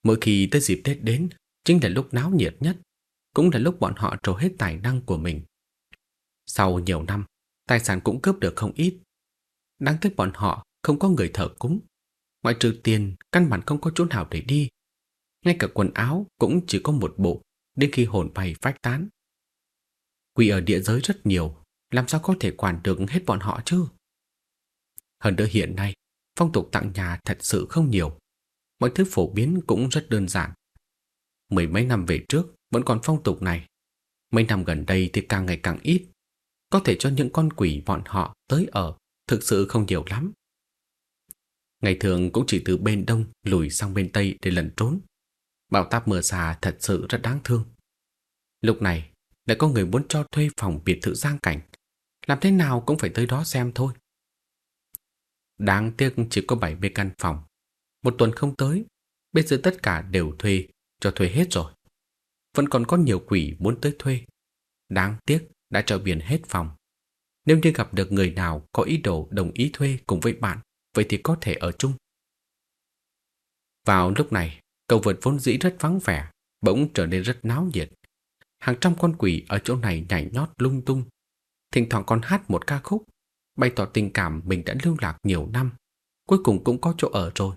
Speaker 2: Mỗi khi tới dịp Tết đến, chính là lúc náo nhiệt nhất, cũng là lúc bọn họ trổ hết tài năng của mình. Sau nhiều năm, tài sản cũng cướp được không ít. Đáng tiếc bọn họ không có người thờ cúng. Ngoại trừ tiền, căn bản không có chỗ nào để đi. Ngay cả quần áo cũng chỉ có một bộ, đến khi hồn bay phách tán. Quỷ ở địa giới rất nhiều, làm sao có thể quản được hết bọn họ chứ? Hơn nữa hiện nay, phong tục tặng nhà thật sự không nhiều. Mọi thứ phổ biến cũng rất đơn giản. Mười mấy năm về trước vẫn còn phong tục này. Mấy năm gần đây thì càng ngày càng ít. Có thể cho những con quỷ bọn họ tới ở thực sự không nhiều lắm. Ngày thường cũng chỉ từ bên đông lùi sang bên tây để lẩn trốn. Bão táp mưa xà thật sự rất đáng thương. Lúc này lại có người muốn cho thuê phòng biệt thự giang cảnh. Làm thế nào cũng phải tới đó xem thôi. Đáng tiếc chỉ có 70 căn phòng. Một tuần không tới, bây giờ tất cả đều thuê, cho thuê hết rồi. Vẫn còn có nhiều quỷ muốn tới thuê. Đáng tiếc, đã treo biển hết phòng. Nếu như gặp được người nào có ý đồ đồng ý thuê cùng với bạn, vậy thì có thể ở chung. Vào lúc này, cầu vượt vốn dĩ rất vắng vẻ, bỗng trở nên rất náo nhiệt. Hàng trăm con quỷ ở chỗ này nhảy nhót lung tung, thỉnh thoảng còn hát một ca khúc, bày tỏ tình cảm mình đã lưu lạc nhiều năm, cuối cùng cũng có chỗ ở rồi.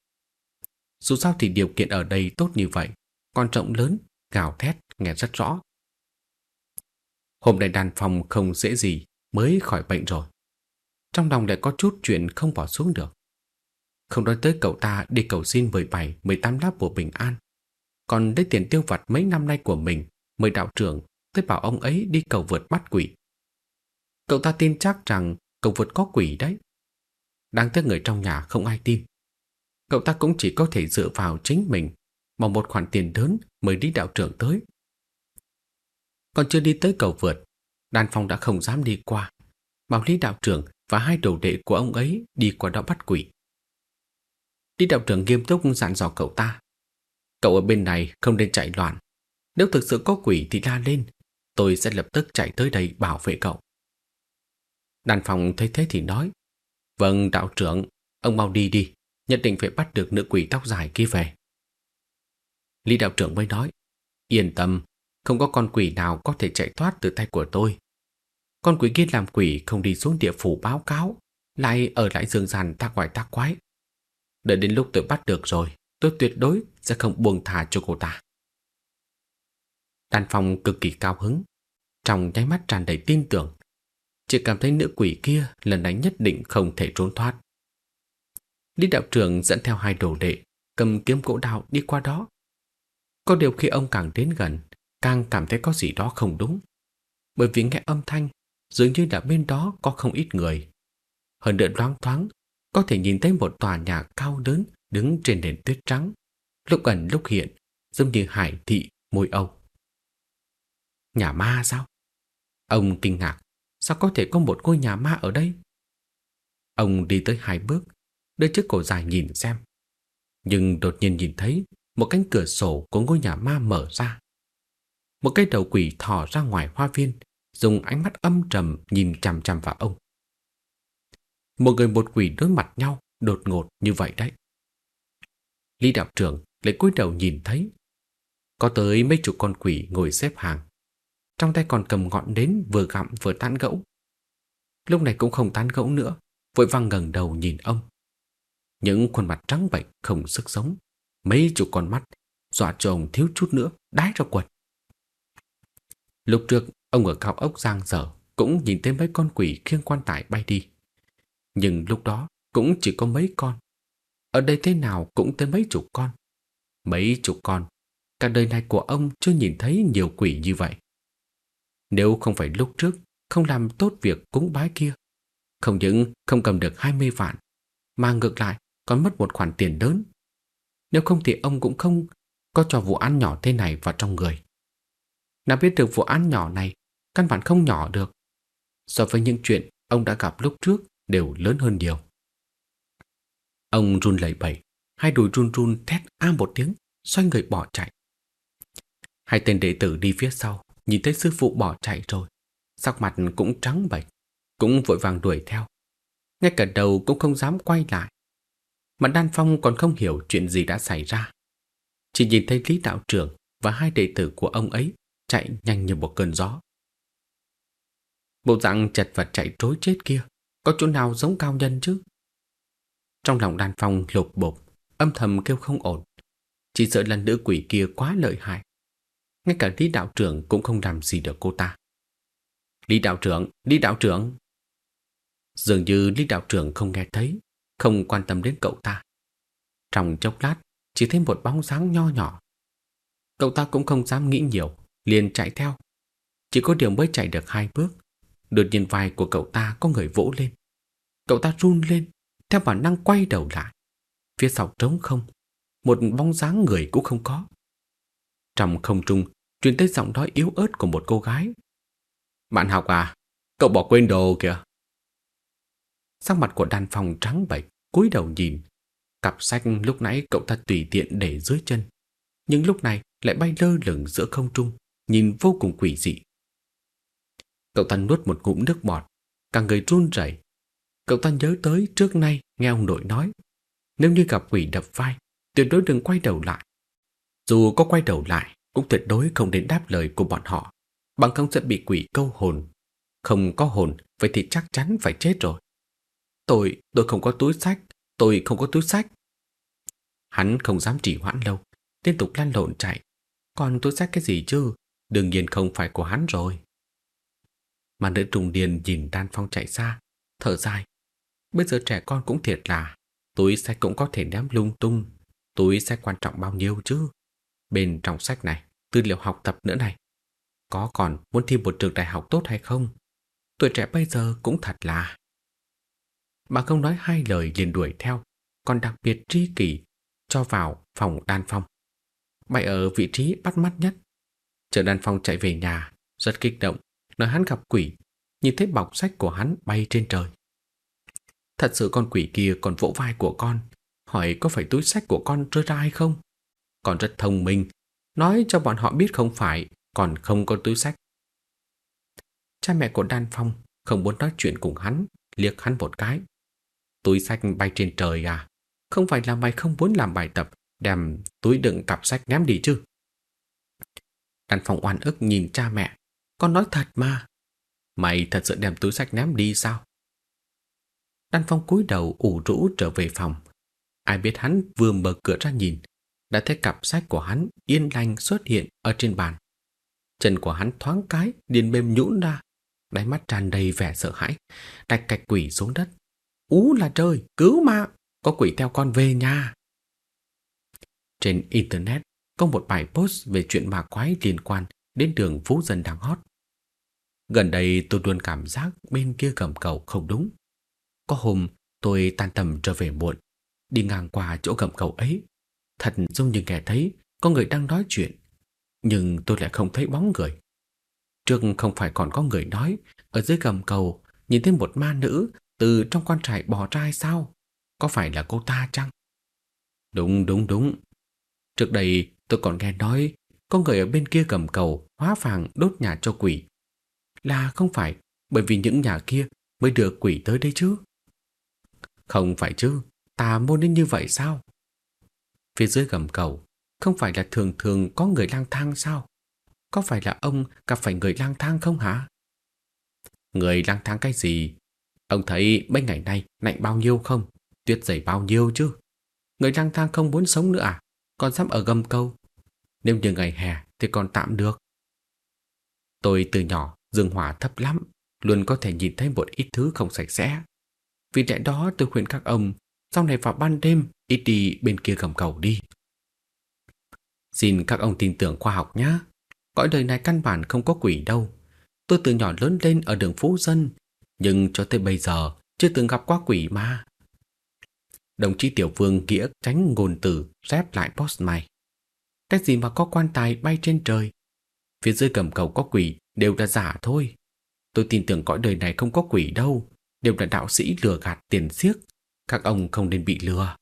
Speaker 2: Dù sao thì điều kiện ở đây tốt như vậy, quan rộng lớn, gào thét, nghe rất rõ. Hôm nay đàn phòng không dễ gì mới khỏi bệnh rồi. Trong lòng lại có chút chuyện không bỏ xuống được. Không nói tới cậu ta đi cầu xin 17, 18 lá bùa bình an. Còn lấy tiền tiêu vặt mấy năm nay của mình mời đạo trưởng tới bảo ông ấy đi cầu vượt bắt quỷ. Cậu ta tin chắc rằng cầu vượt có quỷ đấy. Đáng tiếc người trong nhà không ai tin. Cậu ta cũng chỉ có thể dựa vào chính mình bằng một khoản tiền lớn mới đi đạo trưởng tới. Còn chưa đi tới cầu vượt, Đan Phong đã không dám đi qua, bảo Lý đạo trưởng và hai đồ đệ của ông ấy đi qua đó bắt quỷ. Lý đạo trưởng nghiêm túc dặn dò cậu ta. Cậu ở bên này không nên chạy loạn. Nếu thực sự có quỷ thì la lên, tôi sẽ lập tức chạy tới đây bảo vệ cậu đàn phòng thấy thế thì nói, Vâng đạo trưởng, ông mau đi đi, nhất định phải bắt được nữ quỷ tóc dài kia về. Lý đạo trưởng mới nói, yên tâm, không có con quỷ nào có thể chạy thoát từ tay của tôi. Con quỷ kia làm quỷ không đi xuống địa phủ báo cáo, lại ở lại dương gian ta quái ta quái. Đợi đến lúc tôi bắt được rồi, tôi tuyệt đối sẽ không buông thả cho cô ta. Đàn phòng cực kỳ cao hứng, trong nháy mắt tràn đầy tin tưởng. Chỉ cảm thấy nữ quỷ kia lần này nhất định không thể trốn thoát. Lý đạo trưởng dẫn theo hai đồ đệ, cầm kiếm gỗ đào đi qua đó. Có điều khi ông càng đến gần, càng cảm thấy có gì đó không đúng. Bởi vì nghe âm thanh, dường như là bên đó có không ít người. Hơn nữa loáng thoáng, có thể nhìn thấy một tòa nhà cao lớn đứng trên nền tuyết trắng, lúc ẩn lúc hiện, giống như hải thị môi Âu. Nhà ma sao? Ông kinh ngạc, sao có thể có một ngôi nhà ma ở đây? Ông đi tới hai bước, đưa chiếc cổ dài nhìn xem. Nhưng đột nhiên nhìn thấy một cánh cửa sổ của ngôi nhà ma mở ra. Một cái đầu quỷ thò ra ngoài hoa viên, dùng ánh mắt âm trầm nhìn chằm chằm vào ông. Một người một quỷ đối mặt nhau, đột ngột như vậy đấy. Lý đạo trưởng lại cúi đầu nhìn thấy. Có tới mấy chục con quỷ ngồi xếp hàng. Trong tay còn cầm ngọn nến vừa gặm vừa tán gẫu. Lúc này cũng không tán gẫu nữa, vội vang ngẩng đầu nhìn ông. Những khuôn mặt trắng bệch không sức sống, mấy chục con mắt, dọa cho ông thiếu chút nữa, đái ra quật. Lúc trước, ông ở cao ốc giang dở cũng nhìn thấy mấy con quỷ khiêng quan tài bay đi. Nhưng lúc đó cũng chỉ có mấy con. Ở đây thế nào cũng tới mấy chục con. Mấy chục con, cả đời này của ông chưa nhìn thấy nhiều quỷ như vậy. Nếu không phải lúc trước không làm tốt việc cúng bái kia, không những không cầm được 20 vạn, mà ngược lại còn mất một khoản tiền lớn. Nếu không thì ông cũng không có cho vụ án nhỏ thế này vào trong người. Nào biết được vụ án nhỏ này căn bản không nhỏ được. So với những chuyện ông đã gặp lúc trước đều lớn hơn nhiều. Ông run lẩy bẩy, hai đùi run run thét a một tiếng, xoay người bỏ chạy. Hai tên đệ tử đi phía sau, nhìn thấy sư phụ bỏ chạy rồi, sắc mặt cũng trắng bệch, cũng vội vàng đuổi theo. Ngay cả đầu cũng không dám quay lại. Mà Đan Phong còn không hiểu chuyện gì đã xảy ra. Chỉ nhìn thấy Lý Đạo trưởng và hai đệ tử của ông ấy chạy nhanh như một cơn gió. Bộ dạng chật vật chạy trối chết kia, có chỗ nào giống cao nhân chứ? Trong lòng Đan phong lột bột, âm thầm kêu không ổn. Chỉ sợ lần nữ quỷ kia quá lợi hại. Ngay cả Lý đạo trưởng cũng không làm gì được cô ta. Lý đạo trưởng, Lý đạo trưởng. Dường như Lý đạo trưởng không nghe thấy, không quan tâm đến cậu ta. Trong chốc lát, chỉ thấy một bóng dáng nho nhỏ. Cậu ta cũng không dám nghĩ nhiều, liền chạy theo. Chỉ có điều mới chạy được hai bước, đột nhiên vai của cậu ta có người vỗ lên. Cậu ta run lên, theo bản năng quay đầu lại. Phía sau trống không, một bóng dáng người cũng không có. Trong không trung, truyền tới giọng nói yếu ớt của một cô gái. Bạn học à, cậu bỏ quên đồ kìa. Sắc mặt của đàn phòng trắng bệch, cúi đầu nhìn. Cặp sách lúc nãy cậu ta tùy tiện để dưới chân. Nhưng lúc này lại bay lơ lửng giữa không trung, nhìn vô cùng quỷ dị. Cậu ta nuốt một ngụm nước bọt, cả người run rẩy. Cậu ta nhớ tới trước nay nghe ông nội nói, nếu như gặp quỷ đập vai, tuyệt đối đừng quay đầu lại. Dù có quay đầu lại, cũng tuyệt đối không đến đáp lời của bọn họ, bằng không sẽ bị quỷ câu hồn. Không có hồn, vậy thì chắc chắn phải chết rồi. Tôi, tôi không có túi sách, tôi không có túi sách. Hắn không dám trì hoãn lâu, liên tục lăn lộn chạy. Còn túi sách cái gì chứ, đương nhiên không phải của hắn rồi. Mà nữ trùng điền nhìn Đan Phong chạy xa, thở dài. Bây giờ trẻ con cũng thiệt là, túi sách cũng có thể ném lung tung. Túi sách quan trọng bao nhiêu chứ? Bên trong sách này, tư liệu học tập nữa này. Có còn muốn thi một trường đại học tốt hay không? Tuổi trẻ bây giờ cũng thật là... Bà không nói hai lời liền đuổi theo, còn đặc biệt tri kỷ cho vào phòng đan phong. Bày ở vị trí bắt mắt nhất. Chờ đan phong chạy về nhà, rất kích động, nói hắn gặp quỷ, nhìn thấy bọc sách của hắn bay trên trời. Thật sự con quỷ kia còn vỗ vai của con, hỏi có phải túi sách của con rơi ra hay không? Còn rất thông minh, nói cho bọn họ biết không phải, còn không có túi sách. Cha mẹ của Đan Phong không muốn nói chuyện cùng hắn, liếc hắn một cái. Túi sách bay trên trời à? Không phải là mày không muốn làm bài tập, đem túi đựng cặp sách ném đi chứ? Đan Phong oan ức nhìn cha mẹ. Con nói thật mà. Mày thật sự đem túi sách ném đi sao? Đan Phong cúi đầu ủ rũ trở về phòng. Ai biết hắn vừa mở cửa ra nhìn, đã thấy cặp sách của hắn yên lành xuất hiện ở trên bàn. Chân của hắn thoáng cái, điền mềm nhũn ra, đáy mắt tràn đầy vẻ sợ hãi, đặt cạch quỷ xuống đất. Ú là trời, cứu mạng, có quỷ theo con về nhà. Trên Internet có một bài post về chuyện ma quái liên quan đến đường Phú Dân đang hot. Gần đây tôi luôn cảm giác bên kia cầm cầu không đúng. Có hôm tôi tan tầm trở về muộn, đi ngang qua chỗ gầm cầu ấy. Thật giống như nghe thấy có người đang nói chuyện, nhưng tôi lại không thấy bóng người. Trước không phải còn có người nói ở dưới gầm cầu nhìn thấy một ma nữ từ trong quan trại bò ra sao? Có phải là cô ta chăng? Đúng, đúng, đúng. Trước đây tôi còn nghe nói có người ở bên kia gầm cầu hóa vàng đốt nhà cho quỷ. Là không phải bởi vì những nhà kia mới đưa quỷ tới đây chứ? Không phải chứ, tà môn đến như vậy sao? Phía dưới gầm cầu, không phải là thường thường có người lang thang sao? Có phải là ông gặp phải người lang thang không hả? Người lang thang cái gì? Ông thấy mấy ngày nay lạnh bao nhiêu không? Tuyết dày bao nhiêu chứ? Người lang thang không muốn sống nữa à? Còn dám ở gầm cầu? Nếu như ngày hè thì còn tạm được. Tôi từ nhỏ dương hỏa thấp lắm, luôn có thể nhìn thấy một ít thứ không sạch sẽ. Vì lẽ đó tôi khuyên các ông sau này vào ban đêm ít đi bên kia gầm cầu đi. Xin các ông tin tưởng khoa học nhé. Cõi đời này căn bản không có quỷ đâu. Tôi từ nhỏ lớn lên ở đường Phú Dân, nhưng cho tới bây giờ chưa từng gặp qua quỷ ma. Đồng chí Tiểu Vương nghĩa tránh ngôn từ rép lại post mày. Cái gì mà có quan tài bay trên trời? Phía dưới cầm cầu có quỷ đều là giả thôi. Tôi tin tưởng cõi đời này không có quỷ đâu, đều là đạo sĩ lừa gạt tiền xiếc. Các ông không nên bị lừa.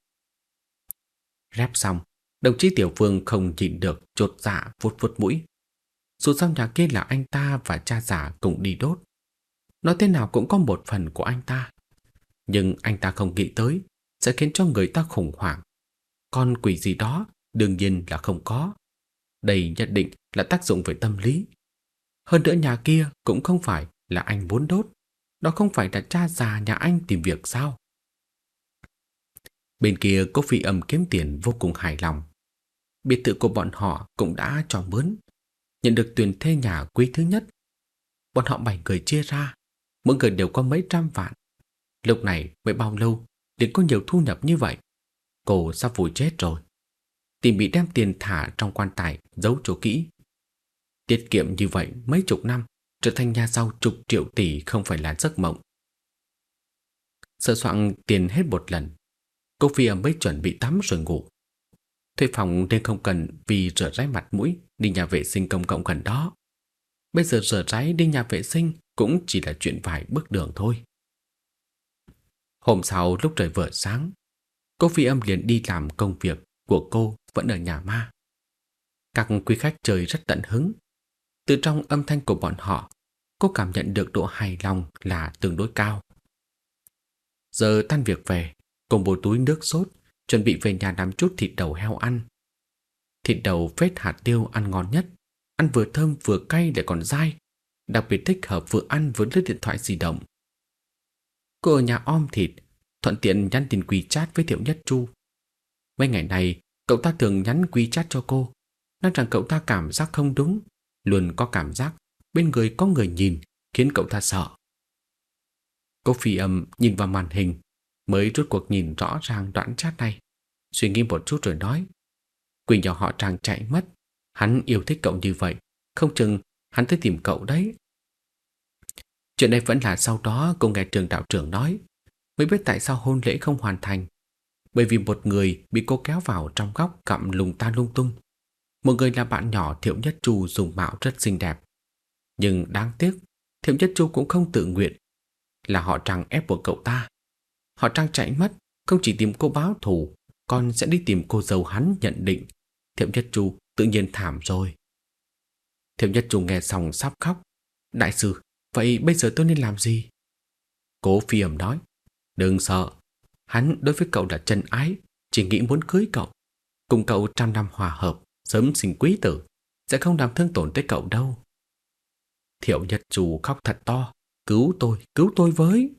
Speaker 2: Rép xong, đồng chí Tiểu Vương không nhịn được chột dạ vuốt vuốt mũi. Dù sao nhà kia là anh ta và cha giả cùng đi đốt. Nói thế nào cũng có một phần của anh ta. Nhưng anh ta không nghĩ tới sẽ khiến cho người ta khủng hoảng. Con quỷ gì đó đương nhiên là không có. Đây nhất định là tác dụng về tâm lý. Hơn nữa nhà kia cũng không phải là anh muốn đốt. Đó không phải là cha già nhà anh tìm việc sao? Bên kia có phi âm kiếm tiền vô cùng hài lòng. Biệt thự của bọn họ cũng đã cho mướn. Nhận được tuyển thuê nhà quý thứ nhất. Bọn họ bảy người chia ra. Mỗi người đều có mấy trăm vạn. Lúc này mới bao lâu để có nhiều thu nhập như vậy? Cô sắp vùi chết rồi. Tìm bị đem tiền thả trong quan tài giấu chỗ kỹ. Tiết kiệm như vậy mấy chục năm trở thành nhà giàu chục triệu tỷ không phải là giấc mộng. Sợ soạn tiền hết một lần, cô Phi mới chuẩn bị tắm rồi ngủ. Thuê phòng nên không cần vì rửa ráy mặt mũi đi nhà vệ sinh công cộng gần đó. Bây giờ rửa ráy đi nhà vệ sinh cũng chỉ là chuyện vài bước đường thôi. Hôm sau lúc trời vừa sáng, cô Phi âm liền đi làm công việc của cô vẫn ở nhà ma. Các quý khách chơi rất tận hứng. Từ trong âm thanh của bọn họ, cô cảm nhận được độ hài lòng là tương đối cao. Giờ tan việc về, cùng một túi nước sốt, chuẩn bị về nhà làm chút thịt đầu heo ăn. Thịt đầu phết hạt tiêu ăn ngon nhất, ăn vừa thơm vừa cay để còn dai, đặc biệt thích hợp vừa ăn vừa lướt điện thoại di động. Cô ở nhà om thịt, thuận tiện nhắn tin quy chat với Thiệu Nhất Chu. Mấy ngày này, cậu ta thường nhắn quy chat cho cô, nói rằng cậu ta cảm giác không đúng, luôn có cảm giác bên người có người nhìn, khiến cậu ta sợ. Cô phi âm nhìn vào màn hình, mới rút cuộc nhìn rõ ràng đoạn chat này. Suy nghĩ một chút rồi nói, Quỳnh nhỏ họ trang chạy mất, hắn yêu thích cậu như vậy, không chừng hắn tới tìm cậu đấy. Chuyện này vẫn là sau đó cô nghe trường đạo trưởng nói, mới biết tại sao hôn lễ không hoàn thành. Bởi vì một người bị cô kéo vào trong góc cặm lùng ta lung tung. Một người là bạn nhỏ Thiệu Nhất Chu dùng mạo rất xinh đẹp. Nhưng đáng tiếc, Thiệu Nhất Chu cũng không tự nguyện. Là họ trang ép buộc cậu ta. Họ trang chạy mất, không chỉ tìm cô báo thù, còn sẽ đi tìm cô dâu hắn nhận định. Thiệu Nhất Chu tự nhiên thảm rồi. Thiệu Nhất Chu nghe xong sắp khóc. Đại sư, vậy bây giờ tôi nên làm gì? Cố phi ẩm nói, đừng sợ. Hắn đối với cậu là chân ái, chỉ nghĩ muốn cưới cậu. Cùng cậu trăm năm hòa hợp, sớm sinh quý tử, sẽ không làm thương tổn tới cậu đâu. Thiệu Nhật Chu khóc thật to, cứu tôi, cứu tôi với.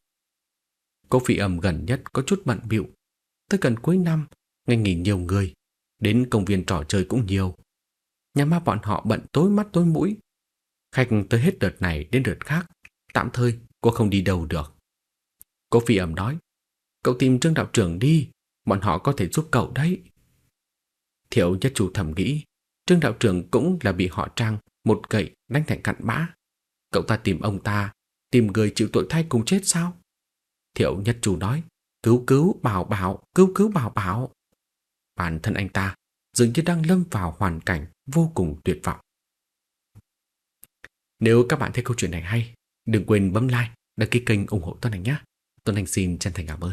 Speaker 2: Cô phi ẩm gần nhất có chút bận bịu. Tới gần cuối năm, ngày nghỉ nhiều người, đến công viên trò chơi cũng nhiều. Nhà ma bọn họ bận tối mắt tối mũi. Khách tới hết đợt này đến đợt khác, tạm thời cô không đi đâu được. Cô phi ẩm nói, cậu tìm trương đạo trưởng đi, bọn họ có thể giúp cậu đấy. Thiệu nhất chủ thầm nghĩ, trương đạo trưởng cũng là bị họ trang một gậy đánh thành cặn bã. Cậu ta tìm ông ta, tìm người chịu tội thay cùng chết sao? Thiệu nhất chủ nói, cứu cứu bảo bảo, cứu cứu bảo bảo. Bản thân anh ta dường như đang lâm vào hoàn cảnh vô cùng tuyệt vọng. Nếu các bạn thấy câu chuyện này hay, đừng quên bấm like, đăng ký kênh ủng hộ Tuấn Anh nhé. Tuấn Anh xin chân thành cảm ơn.